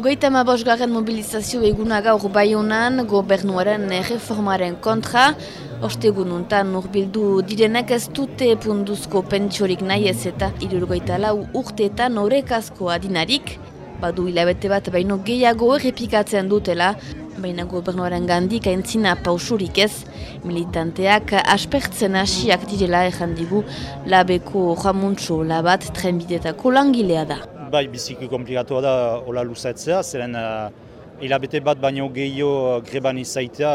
Ogeita bosgarren mobilizazio eguna gaur baionan gobernuaren reformaren kontra. Ostegun untan urbildu direnak ez dute punduzko pentsorik nahi ez eta irurgoita lau urteetan horrekazko adinarik. Badu hilabete bat baino gehiago errepikatzen dutela, baina gobernuaren gandik aintzina pausurik ez, militanteak aspertzen hasiak direla ezan digu labeko jamuntxo labat trenbidetako langilea da. Bai, biziki komplikatua da hola luzatzea, zeren uh, hilabete bat baino gehiago greban izaitea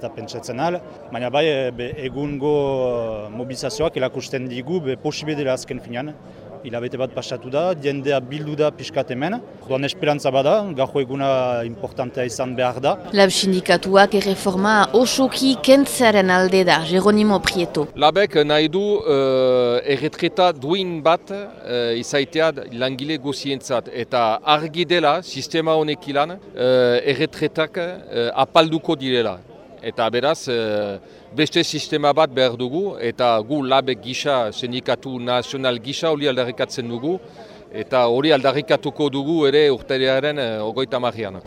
eta pentsatzen al, baina bai egungo mobilizazioak elakusten digu be posibe dela azken finan hilabete bat pasatu da, jendea bildu da piskat hemen. Duan esperantza bada, gajo eguna importantea izan behar da. Lab sindikatuak erreforma osoki kentzearen alde da, Jeronimo Prieto. Labek nahi du uh, erretreta duin bat uh, izaitea langile guzientzat. Eta argi dela, sistema honek ilan, uh, erretretak uh, apalduko direla. Eta beraz, eh, beste sistema bat behar dugu, eta gu labek gisa, sindikatu nazional gisa, hori aldarrikatzen dugu, eta hori aldarrikatuko dugu ere urterearen uh, ogoita.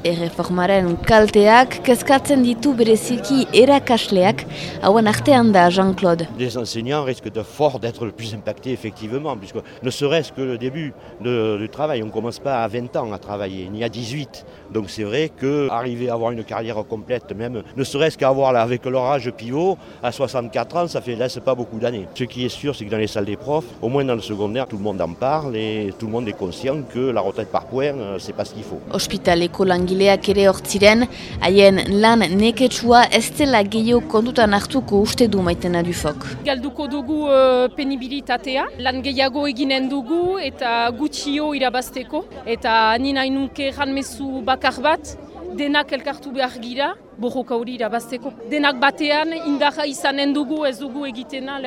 Erreformaren kalteak kezkatzen ditu bereziki erakasleak, hauen artean da Jean-Claude. Les enseignants risquent de fort d'être le plus impactés effectivement, puisque ne serait-ce que le début de, du travail, on ne commence pas à 20 ans à travailler, ni à 18. Donc c'est vrai qu'arriver à avoir une carrière complète, même ne serait-ce qu'avoir avec leur âge pivot, à 64 ans, ça ne laisse pas beaucoup d'années. Ce qui est sûr, c'est que dans les salles des profs, au moins dans le secondaire, tout le monde en parle et tout le monde est conscient que la retraite par points, c'est pas ce qu'il faut. Hospitaleko langileak ere hortziren, haien lan neketsua ez dela gehiago kontutan hartuko uste du maitena dufok. Galduko dugu uh, penibilitatea, lan gehiago eginen dugu eta gutxio irabazteko. Eta nina inuke janmezu bakar bat, denak elkartu behar gira, borroka hori irabazteko. Denak batean indarra izanen dugu ez dugu egitena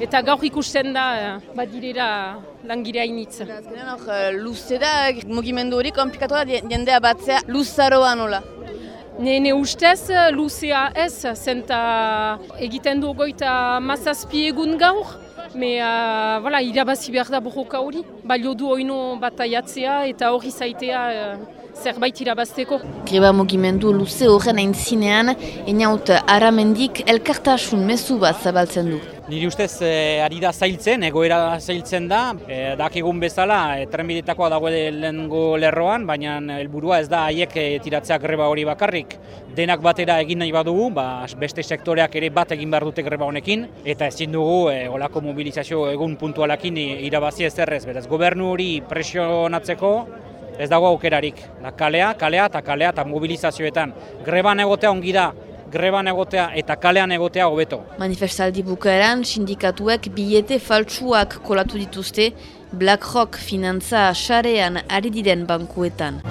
eta gaur ikusten da badirera langirea initz. Hor, luze da, mugimendu hori komplikatu da, jendea batzea luzaroa nola. Ne, ustez, luzea ez, zenta egiten du goita mazazpi egun gaur, me uh, voilà, irabazi behar da borroka hori, balio du oino bataiatzea eta hori zaitea zerbait irabazteko. Greba mugimendu luze horren aintzinean, eniaut aramendik elkartasun mezu bat zabaltzen du. Niri ustez eh, ari da zailtzen, egoera zailtzen da, eh, dak egun bezala, eh, trenbidetakoa dago lehengo lerroan, baina helburua ez da haiek eh, tiratzea greba hori bakarrik. Denak batera egin nahi badugu, ba, beste sektoreak ere bat egin behar dute greba honekin, eta ezin dugu eh, olako mobilizazio egun puntualakin irabazi ez errez. Beraz, gobernu hori presionatzeko, ez dago aukerarik. Da, kalea, kalea eta kalea eta mobilizazioetan. Greban egotea ongi da, greban egotea eta kalean egotea hobeto. Manifestaldi bukaeran sindikatuek bilete faltsuak kolatu dituzte BlackRock finantza xarean ari diren bankuetan.